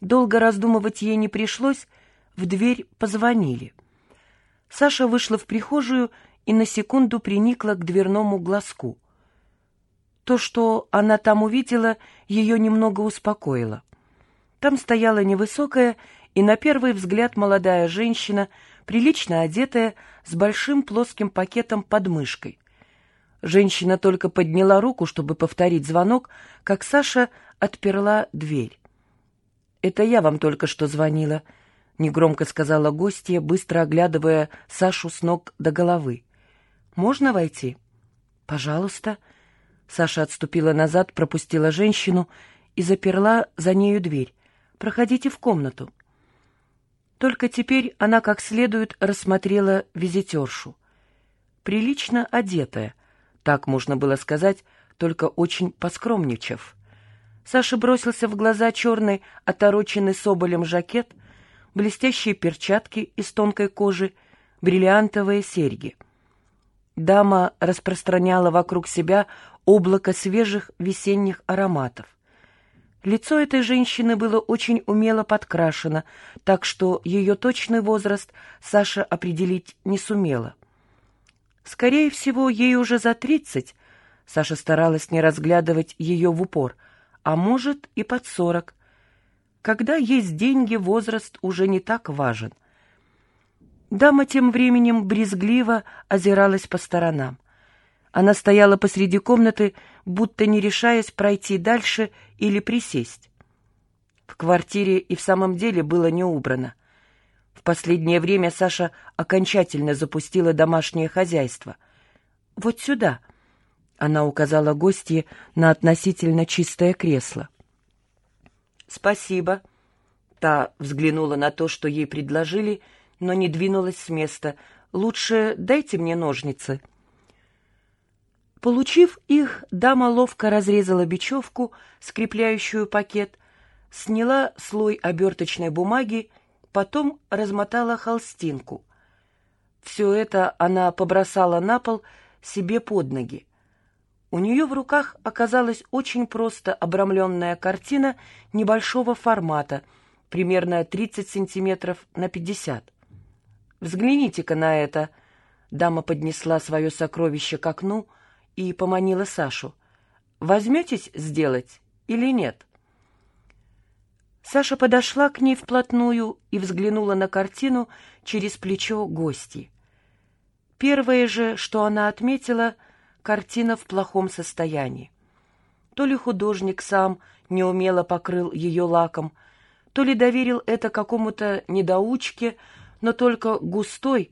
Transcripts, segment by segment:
Долго раздумывать ей не пришлось, в дверь позвонили. Саша вышла в прихожую и на секунду приникла к дверному глазку. То, что она там увидела, ее немного успокоило. Там стояла невысокая и на первый взгляд молодая женщина, прилично одетая, с большим плоским пакетом под мышкой. Женщина только подняла руку, чтобы повторить звонок, как Саша отперла дверь. «Это я вам только что звонила», — негромко сказала гостья, быстро оглядывая Сашу с ног до головы. «Можно войти?» «Пожалуйста». Саша отступила назад, пропустила женщину и заперла за нею дверь. «Проходите в комнату». Только теперь она как следует рассмотрела визитершу. Прилично одетая, так можно было сказать, только очень поскромничав. Саша бросился в глаза черный, отороченный соболем жакет, блестящие перчатки из тонкой кожи, бриллиантовые серьги. Дама распространяла вокруг себя облако свежих весенних ароматов. Лицо этой женщины было очень умело подкрашено, так что ее точный возраст Саша определить не сумела. Скорее всего, ей уже за тридцать. Саша старалась не разглядывать ее в упор, а может и под сорок. Когда есть деньги, возраст уже не так важен. Дама тем временем брезгливо озиралась по сторонам. Она стояла посреди комнаты, будто не решаясь пройти дальше или присесть. В квартире и в самом деле было не убрано. В последнее время Саша окончательно запустила домашнее хозяйство. «Вот сюда», — она указала гостье на относительно чистое кресло. «Спасибо», — та взглянула на то, что ей предложили, но не двинулась с места. «Лучше дайте мне ножницы». Получив их, дама ловко разрезала бечевку, скрепляющую пакет, сняла слой оберточной бумаги потом размотала холстинку. Все это она побросала на пол себе под ноги. У нее в руках оказалась очень просто обрамленная картина небольшого формата, примерно 30 сантиметров на 50. «Взгляните-ка на это!» Дама поднесла свое сокровище к окну и поманила Сашу. «Возьметесь сделать или нет?» Саша подошла к ней вплотную и взглянула на картину через плечо гости. Первое же, что она отметила, картина в плохом состоянии. То ли художник сам неумело покрыл ее лаком, то ли доверил это какому-то недоучке, но только густой,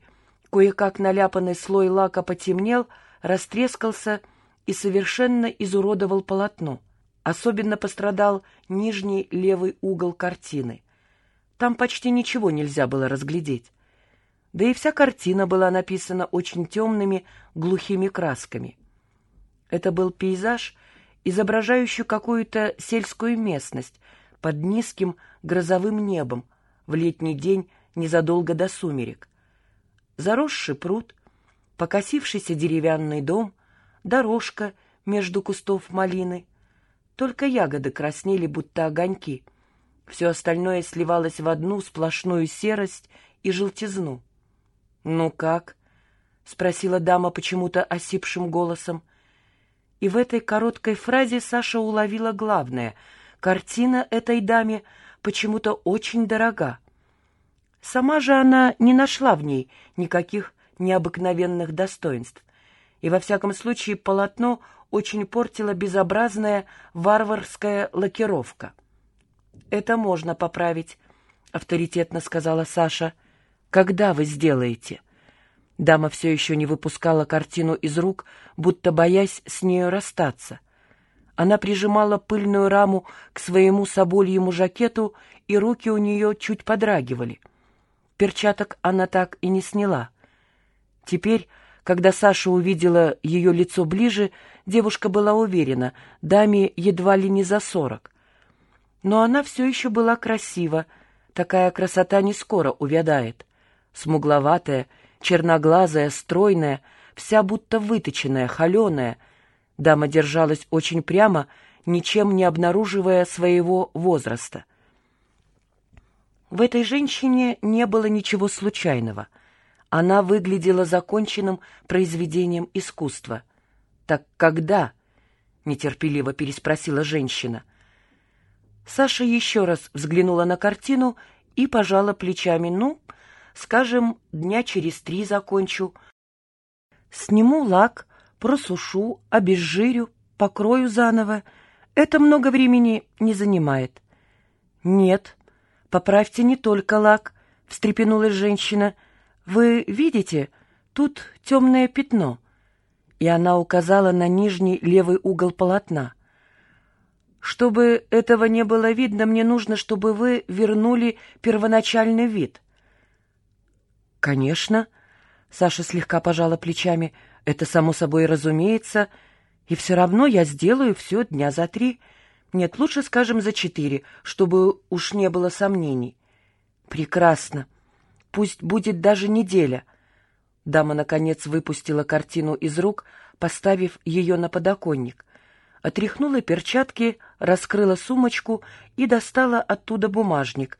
кое-как наляпанный слой лака потемнел, растрескался и совершенно изуродовал полотно. Особенно пострадал нижний левый угол картины. Там почти ничего нельзя было разглядеть. Да и вся картина была написана очень темными, глухими красками. Это был пейзаж, изображающий какую-то сельскую местность под низким грозовым небом в летний день незадолго до сумерек. Заросший пруд, покосившийся деревянный дом, дорожка между кустов малины — только ягоды краснели, будто огоньки. Все остальное сливалось в одну сплошную серость и желтизну. «Ну как?» — спросила дама почему-то осипшим голосом. И в этой короткой фразе Саша уловила главное. Картина этой даме почему-то очень дорога. Сама же она не нашла в ней никаких необыкновенных достоинств. И во всяком случае полотно очень портила безобразная варварская лакировка. «Это можно поправить», — авторитетно сказала Саша. «Когда вы сделаете?» Дама все еще не выпускала картину из рук, будто боясь с нею расстаться. Она прижимала пыльную раму к своему собольему жакету, и руки у нее чуть подрагивали. Перчаток она так и не сняла. Теперь когда Саша увидела ее лицо ближе, девушка была уверена, даме едва ли не за сорок. Но она все еще была красива, такая красота не скоро увядает. Смугловатая, черноглазая, стройная, вся будто выточенная, холеная. Дама держалась очень прямо, ничем не обнаруживая своего возраста. В этой женщине не было ничего случайного. Она выглядела законченным произведением искусства. «Так когда?» — нетерпеливо переспросила женщина. Саша еще раз взглянула на картину и пожала плечами. «Ну, скажем, дня через три закончу. Сниму лак, просушу, обезжирю, покрою заново. Это много времени не занимает». «Нет», «Поправьте не только лак», — встрепенулась женщина. «Вы видите, тут темное пятно». И она указала на нижний левый угол полотна. «Чтобы этого не было видно, мне нужно, чтобы вы вернули первоначальный вид». «Конечно», — Саша слегка пожала плечами, — «это само собой разумеется, и все равно я сделаю все дня за три». Нет, лучше скажем за четыре, чтобы уж не было сомнений. Прекрасно. Пусть будет даже неделя. Дама, наконец, выпустила картину из рук, поставив ее на подоконник. Отряхнула перчатки, раскрыла сумочку и достала оттуда бумажник.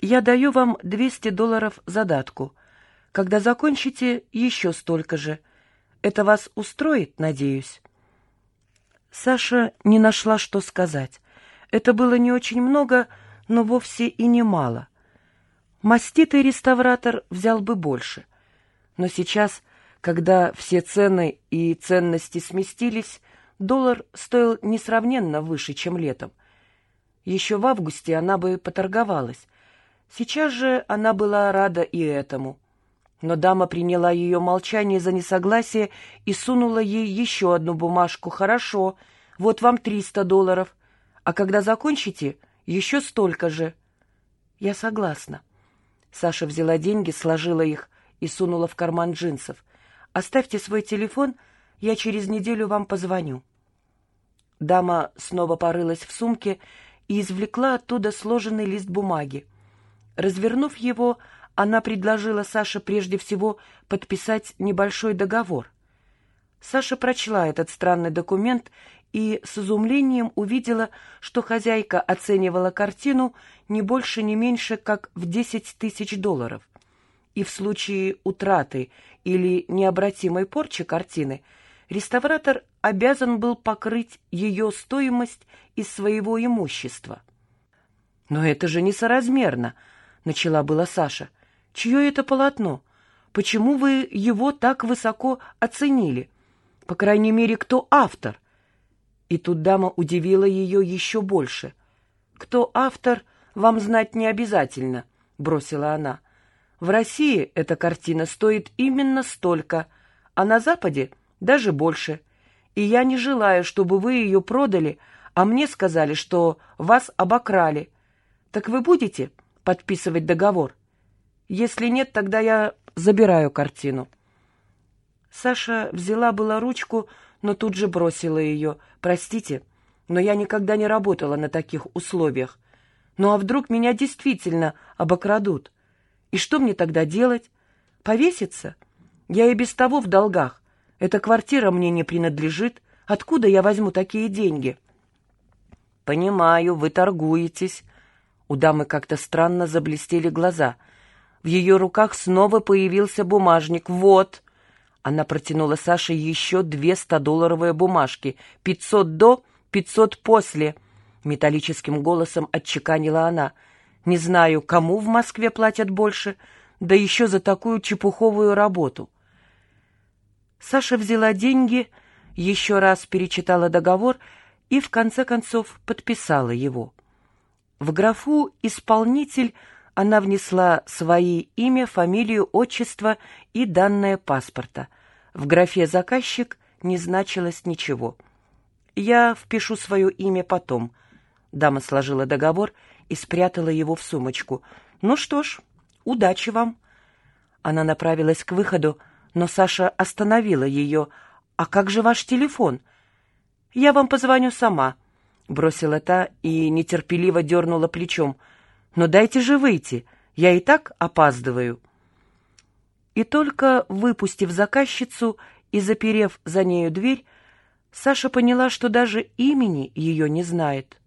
«Я даю вам 200 долларов задатку. Когда закончите, еще столько же. Это вас устроит, надеюсь?» Саша не нашла, что сказать. Это было не очень много, но вовсе и не мало. Маститый реставратор взял бы больше. Но сейчас, когда все цены и ценности сместились, доллар стоил несравненно выше, чем летом. Еще в августе она бы поторговалась. Сейчас же она была рада и этому — но дама приняла ее молчание за несогласие и сунула ей еще одну бумажку. «Хорошо, вот вам триста долларов. А когда закончите, еще столько же». «Я согласна». Саша взяла деньги, сложила их и сунула в карман джинсов. «Оставьте свой телефон, я через неделю вам позвоню». Дама снова порылась в сумке и извлекла оттуда сложенный лист бумаги. Развернув его, она предложила Саше прежде всего подписать небольшой договор. Саша прочла этот странный документ и с изумлением увидела, что хозяйка оценивала картину не больше, не меньше, как в 10 тысяч долларов. И в случае утраты или необратимой порчи картины реставратор обязан был покрыть ее стоимость из своего имущества. «Но это же несоразмерно», — начала была Саша. Чье это полотно? Почему вы его так высоко оценили? По крайней мере, кто автор? И тут дама удивила ее еще больше. Кто автор, вам знать не обязательно, бросила она. В России эта картина стоит именно столько, а на Западе даже больше. И я не желаю, чтобы вы ее продали, а мне сказали, что вас обокрали. Так вы будете подписывать договор? Если нет, тогда я забираю картину. Саша взяла была ручку, но тут же бросила ее. «Простите, но я никогда не работала на таких условиях. Ну а вдруг меня действительно обокрадут? И что мне тогда делать? Повеситься? Я и без того в долгах. Эта квартира мне не принадлежит. Откуда я возьму такие деньги?» «Понимаю, вы торгуетесь». У дамы как-то странно заблестели глаза — в ее руках снова появился бумажник. «Вот!» Она протянула Саше еще две стодолларовые бумажки. «Пятьсот до, пятьсот после!» Металлическим голосом отчеканила она. «Не знаю, кому в Москве платят больше, да еще за такую чепуховую работу». Саша взяла деньги, еще раз перечитала договор и, в конце концов, подписала его. В графу «Исполнитель» она внесла свои имя, фамилию, отчество и данные паспорта. В графе «Заказчик» не значилось ничего. «Я впишу свое имя потом». Дама сложила договор и спрятала его в сумочку. «Ну что ж, удачи вам». Она направилась к выходу, но Саша остановила ее. «А как же ваш телефон?» «Я вам позвоню сама», — бросила та и нетерпеливо дернула плечом — но дайте же выйти, я и так опаздываю». И только выпустив заказчицу и заперев за нею дверь, Саша поняла, что даже имени ее не знает.